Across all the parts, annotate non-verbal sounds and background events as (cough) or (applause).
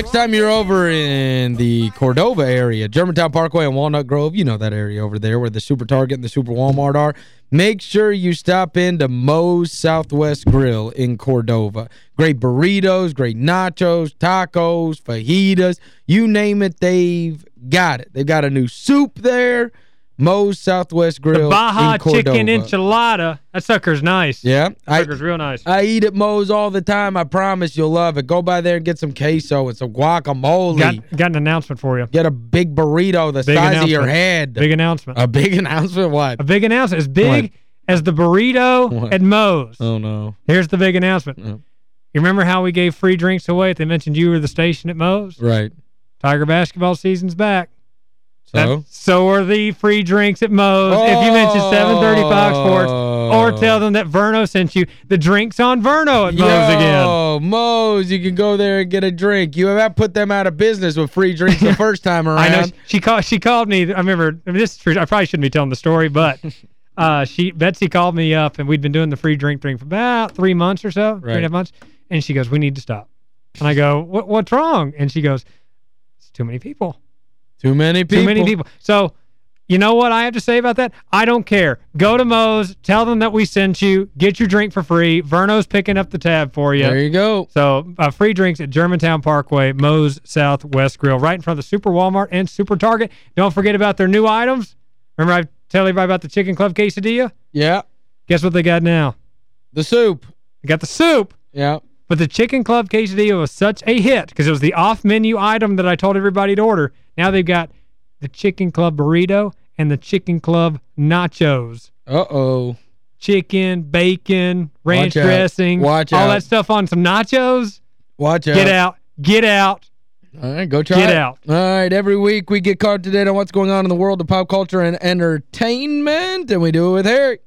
Next time you're over in the Cordova area, Germantown Parkway and Walnut Grove, you know that area over there where the Super Target and the Super Walmart are, make sure you stop into Moe's Southwest Grill in Cordova. Great burritos, great nachos, tacos, fajitas, you name it, they've got it. They've got a new soup there. Moe's Southwest Grill The Baja chicken enchilada. That sucker's nice. Yeah. That sucker's real nice. I eat at Moe's all the time. I promise you'll love it. Go by there and get some queso and some guacamole. Got, got an announcement for you. Get a big burrito the Big size of your head. Big announcement. a big (laughs) announcement? What? A big announcement. As big What? as the burrito What? at Moe's. Oh, no. Here's the big announcement. Yeah. You remember how we gave free drinks away if they mentioned you were the station at Moe's? Right. Tiger basketball season's back. So? So are the free drinks at Moe's. If you mention 730 Fox Sports or tell them that Verno sent you, the drinks on Verno at Moe's again. Yo, Moe's, you can go there and get a drink. You have put them out of business with free drinks the (laughs) first time around. I know she called she called me. I remember I mean, this is true. I probably shouldn't be telling the story, but (laughs) uh she Betsy called me up and we'd been doing the free drink thing for about 3 months or so, three and a Right. half months, and she goes, "We need to stop." And I go, "What what's wrong?" And she goes, "It's too many people." Too many people. Too many people. So, you know what I have to say about that? I don't care. Go to Moe's, tell them that we sent you, get your drink for free. Verno's picking up the tab for you. There you go. So, uh, free drinks at Germantown Parkway, Moe's Southwest Grill, right in front of the Super Walmart and Super Target. Don't forget about their new items. Remember I tell everybody about the Chicken Club Quesadilla? Yeah. Guess what they got now? The soup. They got the soup. Yeah. But the Chicken Club Quesadilla was such a hit because it was the off-menu item that I told everybody to order. Now they've got the Chicken Club Burrito and the Chicken Club Nachos. Uh-oh. Chicken, bacon, ranch Watch out. dressing, Watch all out. that stuff on some nachos. Watch out. Get out. Get out. All right, go try Get it. out. All right, every week we get caught today on what's going on in the world of pop culture and entertainment, and we do it with Harry.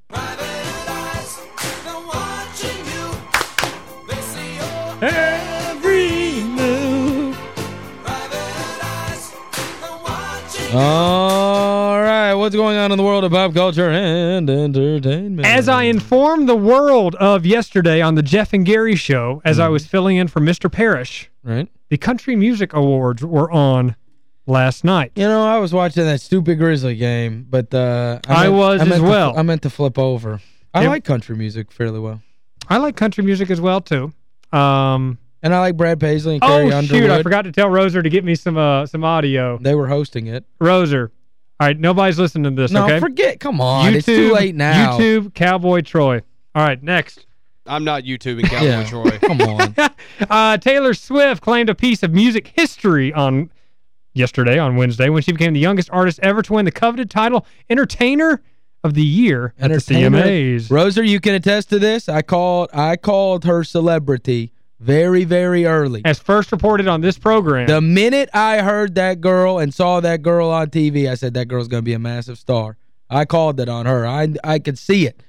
All right, what's going on in the world of pop culture and entertainment? As I informed the world of yesterday on the Jeff and Gary show, as Mm-hmm. I was filling in for Mr. Parrish, Right. the Country Music Awards were on last night. You know, I was watching that stupid Grizzly game, but uh, I meant- was meant as to- well. I meant to flip over. I Yep. like country music fairly well. I like country music as well, too. Um, And I like Brad Paisley and Carrie oh, Underwood. shoot, I forgot to tell Roser to get me some uh, some audio. They were hosting it. Roser, all right, nobody's listening to this, No, okay? forget. Come on. YouTube, it's too late now. YouTube, Cowboy Troy. All right, next. I'm not YouTubing Cowboy Yeah. Troy. Come on. (laughs) Uh, Taylor Swift claimed a piece of music history on yesterday, on Wednesday, when she became the youngest artist ever to win the coveted title Entertainer of the Year at the Entertainer. CMAs. Roser, you can attest to this. I called I called her celebrity very, very early. As first reported on this program. The minute I heard that girl and saw that girl on TV, I said that girl's going to be a massive star. I called it on her. I I could see it.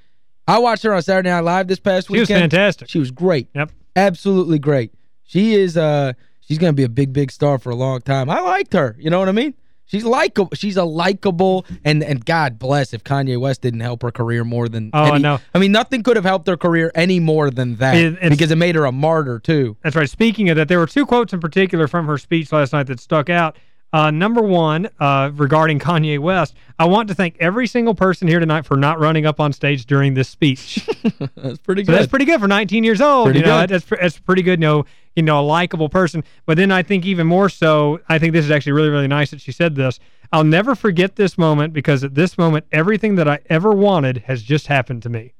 I watched her on Saturday Night Live this past week. she was fantastic. She was great. Yep. Absolutely great. She is uh she's going to be a big big star for a long time. I liked her, you know what I mean? She's likable. She's a likable and and God bless if Kanye West didn't help her career more than Oh, I any- know. I mean nothing could have helped her career any more than that It- because it made her a martyr too. That's right. Speaking of that, there were two quotes in particular from her speech last night that stuck out. Uh, number one, uh, regarding Kanye West, I want to thank every single person here tonight for not running up on stage during this speech. (laughs) That's pretty So good. that's pretty good for 19 years old. Pretty you know, good. That's, that's pretty good, you know, you know, a likable person. But then I think even more so, I think this is actually really, really nice that she said this. I'll never forget this moment because at this moment, everything that I ever wanted has just happened to me.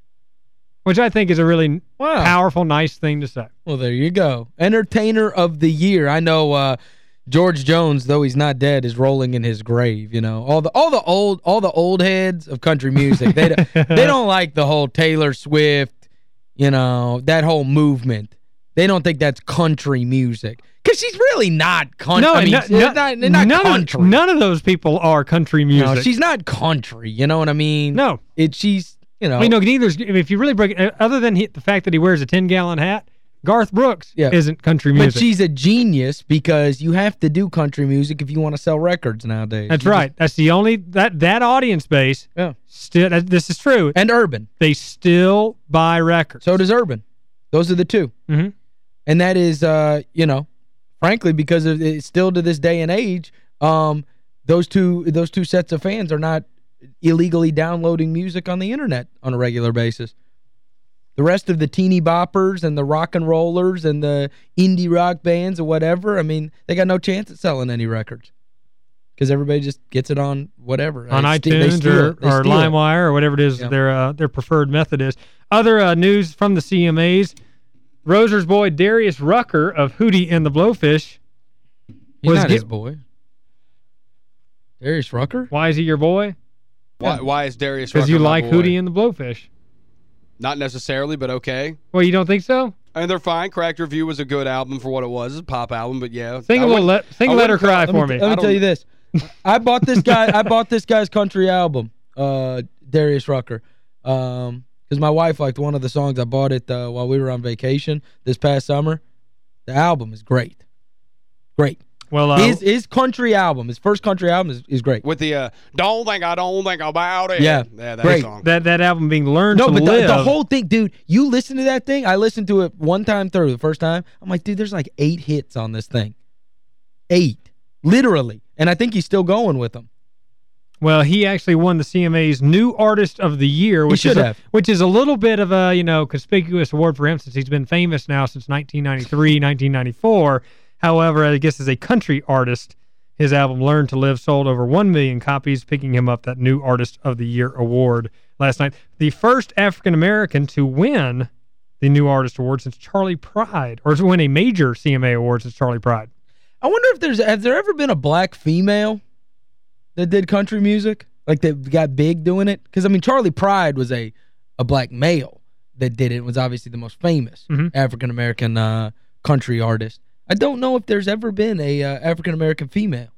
Which I think is a really Wow. powerful, nice thing to say. Well, there you go. Entertainer of the year. I know uh, George Jones, though he's not dead, is rolling in his grave, you know. All the all the old all the old heads of country music, they don't, they (laughs) don't like the whole Taylor Swift, you know, that whole movement. They don't think that's country music. Cuz she's really not country. No, I mean, no- no- not, not none, country. Of, none of those people are country music. no, she's not country, you know what I mean? No. It she's, you know. I mean, no, neither if you really break it, uh, other than he, the fact that he wears a 10-gallon hat, Garth Brooks Yeah. isn't country music. But she's a genius because you have to do country music if you want to sell records nowadays. That's You just- right. That's the only, that that audience base, Yeah. still, this is true. And urban. they still buy records. So does urban. Those are the two. Mhm. And that is, uh, you know, frankly, because of it, still to this day and age, um, those two those two sets of fans are not illegally downloading music on the internet on a regular basis. The rest of the teeny boppers and the rock and rollers and the indie rock bands or whatever, I mean, they got no chance at selling any records. Because everybody just gets it on whatever. On they iTunes steal, or, or LimeWire or whatever it is yeah. their uh, their preferred method is. Other uh, news from the CMAs, Roser's boy Darius Rucker of Hootie and the Blowfish. He's was not his boy. Darius Rucker? Why is he your boy? Why, why is Darius Because you like boy? Hootie and the Blowfish. Not necessarily, but okay. Well, you don't think so? I mean, they're fine. Cracked Rear View was a good album for what it was. It's a pop album, but yeah. Sing I a little, wouldn't- let, sing I Let Her Cry for me- me. Let me tell you this. (laughs) I bought this guy I bought this guy's country album, uh Darius Rucker. Um cuz my wife liked one of the songs. I bought it uh, while we were on vacation this past summer. The album is great. Great. Well, uh, his his country album, his first country album is, is great. With the uh, Don't Think I Don't Think About It. Yeah. Yeah, that Great. song. that, that album being learned No, to but the, Live. the whole thing, dude, you listen to that thing. I listened to it one time through, the first time. I'm like, dude, there's like eight hits on this thing. Eight. Literally. And I think he's still going with them. Well, he actually won the CMA's New Artist of the Year, which should is a, have. which is a little bit of a, you know, conspicuous award for him since he's been famous now since 1993, 1994. However, I guess as a country artist, his album Learn to Live sold over 1 million copies, picking him up that New Artist of the Year award last night. The first African-American to win the New Artist Award since Charley Pride, or to win a major CMA award since Charley Pride. I wonder if there's has there ever been a black female that did country music? Like that got big doing it? Because, I mean, Charley Pride was a, a black male that did it. was obviously the most famous Mhm. African-American uh, country artist. I don't know if there's ever been a uh, African-American female.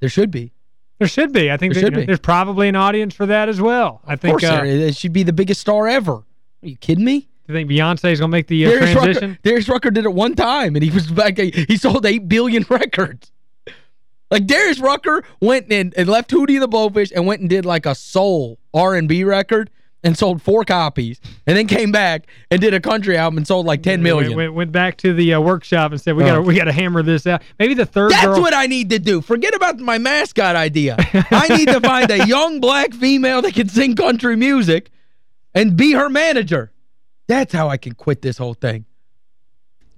There should be. There should be. I think There that, should you know, be. there's probably an audience for that as well. I think course uh, is. She'd be the biggest star ever. Are you kidding me? Do you think Beyonce's going to make the uh, Darius transition? Rucker, Darius Rucker did it one time, and he was back. He sold 8 billion (laughs) records. Like, Darius Rucker went and, and left Hootie and the Blowfish and went and did, like, a soul R&B record and sold four copies, and then came back and did a country album and sold, like, 10 million. Went, went, went back to the uh, workshop and said, we Oh. got we got to hammer this out. Maybe the third That's girl. what I need to do. Forget about my mascot idea. I (laughs) need to find a young black female that can sing country music and be her manager. That's how I can quit this whole thing.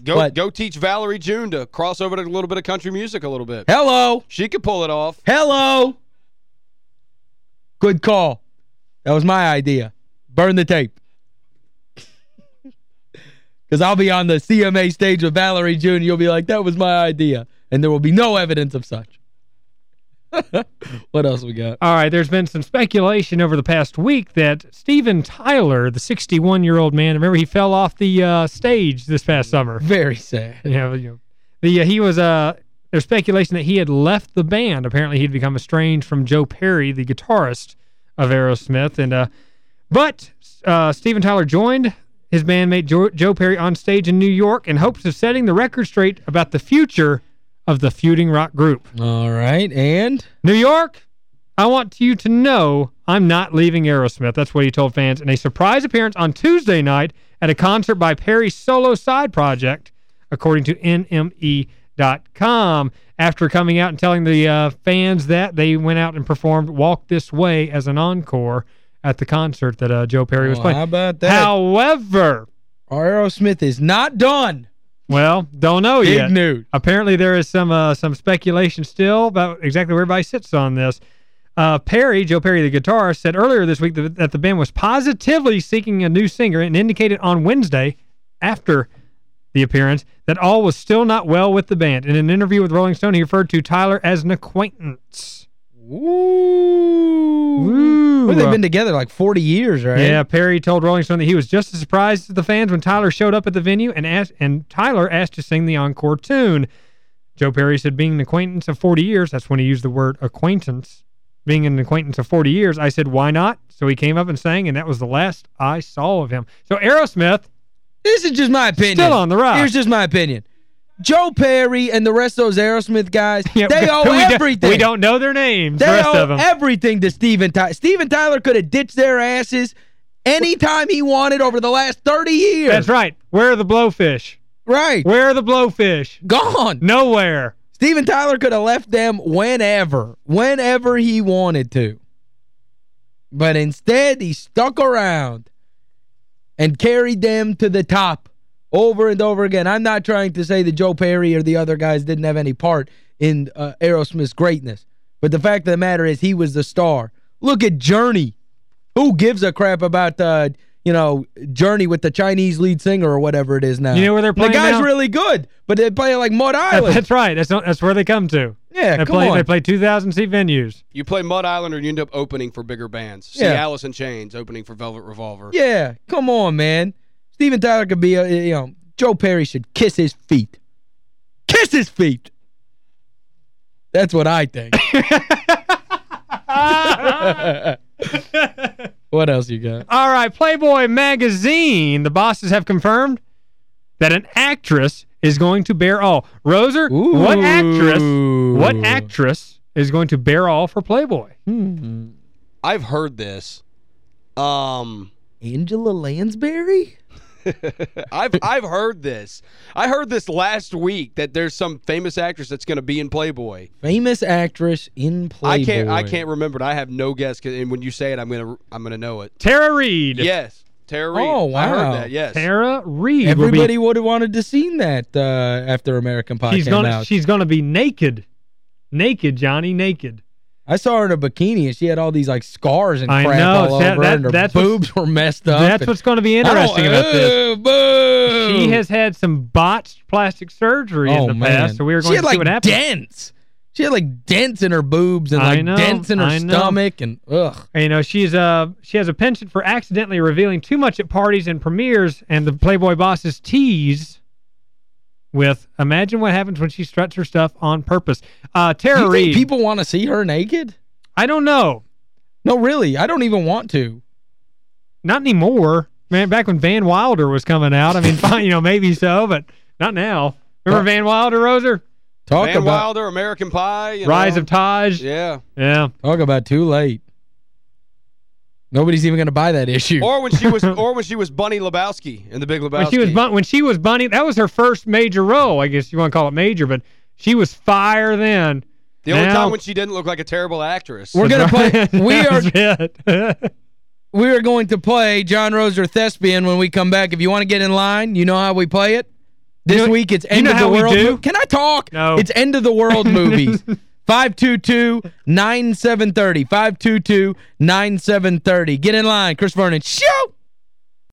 Go But- go teach Valerie June to cross over to a little bit of country music a little bit. Hello. She could pull it off. Hello. Good call. That was my idea. Burn the tape. Because I'll be on the CMA stage with Valerie June. You'll be like, that was my idea. And there will be no evidence of such. (laughs) what else we got? All right, there's been some speculation over the past week that Steven Tyler, the 61-year-old man, remember he fell off the uh, stage this past summer. Very sad. (laughs) Yeah, you know, the uh, he was uh there's speculation that he had left the band. Apparently, he'd become estranged from Joe Perry, the guitarist of Aerosmith, and uh, but uh, Steven Tyler joined his bandmate Joe, Joe Perry on stage in New York in hopes of setting the record straight about the future of the feuding rock group. All right, and? New York, I want you to know I'm not leaving Aerosmith. That's what he told fans in a surprise appearance on Tuesday night at a concert by Perry's solo side project, according to NME.com. After coming out and telling the uh, fans that, they went out and performed Walk This Way as an encore at the concert that uh, Joe Perry was Well, playing. how about that? However, Aerosmith is not done. well, don't know Big yet. news. Apparently, there is some uh, some speculation still about exactly where everybody sits on this. Uh, Perry, Joe Perry, the guitarist, said earlier this week that, that the band was positively seeking a new singer and indicated on Wednesday, after the appearance, that all was still not well with the band. In an interview with Rolling Stone, he referred to Tyler as an acquaintance. Ooh. Ooh. Well, they've been together like 40 years, right? Yeah, Perry told Rolling Stone that he was just as surprised as the fans when Tyler showed up at the venue and asked and Tyler asked to sing the encore tune. Joe Perry said being an acquaintance of 40 years, that's when he used the word acquaintance. Being an acquaintance of 40 years, I said, why not? So he came up and sang, and that was the last I saw of him. So Aerosmith, This is just my opinion. Still on the rise. Here's just my opinion. Joe Perry and the rest of those Aerosmith guys, yeah, they owe (laughs) we everything. we don't know their names, They the rest owe of them. everything to Steven Tyler. Steven Tyler could have ditched their asses anytime he wanted over the last 30 years. That's right. Where are the blowfish? Right. Where are the blowfish? Gone. Nowhere. Steven Tyler could have left them whenever, whenever he wanted to. But instead, he stuck around and carried them to the top over and over again. I'm not trying to say that Joe Perry or the other guys didn't have any part in uh, Aerosmith's greatness. But the fact of the matter is he was the star. Look at Journey. Who gives a crap about, uh, you know, Journey with the Chinese lead singer or whatever it is now? You know where they're playing The guy's now? really good, but they play like Mud Island. That's right. That's not, that's where they come to. Yeah, they come play, on. They play 2,000-seat venues. You play Mud Island or you end up opening for bigger bands. See Yeah. Alice in Chains opening for Velvet Revolver. Yeah, come on, man. Steven Tyler could be, a, you know, Joe Perry should kiss his feet. Kiss his feet! That's what I think. (laughs) (laughs) what else you got? All right, Playboy magazine. The bosses have confirmed that an actress is going to bear all. Roser, what actress what actress is going to bear all for Playboy? Hmm. I've heard this. Um Angela Lansbury? (laughs) I've I've heard this. I heard this last week that there's some famous actress that's going to be in Playboy. Famous actress in Playboy. I can't I can't remember it. I have no guess and when you say it I'm going to I'm going to know it. Tara Reid. Yes. Tara Reid. Oh, I heard that. Yes. Tara Reid. Everybody would have wanted to seen that uh, after American Pie she's came gonna out. she's gonna be naked. Naked, Johnny, naked. I saw her in a bikini and she had all these like scars and I crap know, all that- over that- her and her that's boobs were messed up. That's what's going to be interesting about this. uh, boo! She has had some botched plastic surgery oh, in the man. past, so we are going she had to like see what happens. dents. She had like dents in her boobs and like know, dents in her I know. stomach and ugh. And, you know, she's uh she has a penchant for accidentally revealing too much at parties and premieres, and the Playboy bosses tease with imagine what happens when she struts her stuff on purpose. Uh Do Tara you think Reid. people want to see her naked? I don't know. No, really. I don't even want to. Not anymore. Man, back when Van Wilder was coming out, I mean, (laughs) fine, you know, maybe so, but not now. Remember Van Wilder, Roser? Talk Van about Wilder, American Pie. Rise know. of Taj. Yeah. Yeah. talk about too late. Nobody's even going to buy that issue. Or when she was (laughs) or when she was Bunny Lebowski in The Big Lebowski. When she was bun when she was Bunny, that was her first major role. I guess you want to call it major, but she was fire then. the only now- time when she didn't look like a terrible actress. We're going to play we (laughs) are (laughs) we are going to play John Rose or Thespian when we come back. If you want to get in line, you know how we play it? This You know- week it's you end know of the world. do? Can I talk? No. It's end of the world movies. 522-9730. 522-9730. Get in line. Chris Vernon. Show!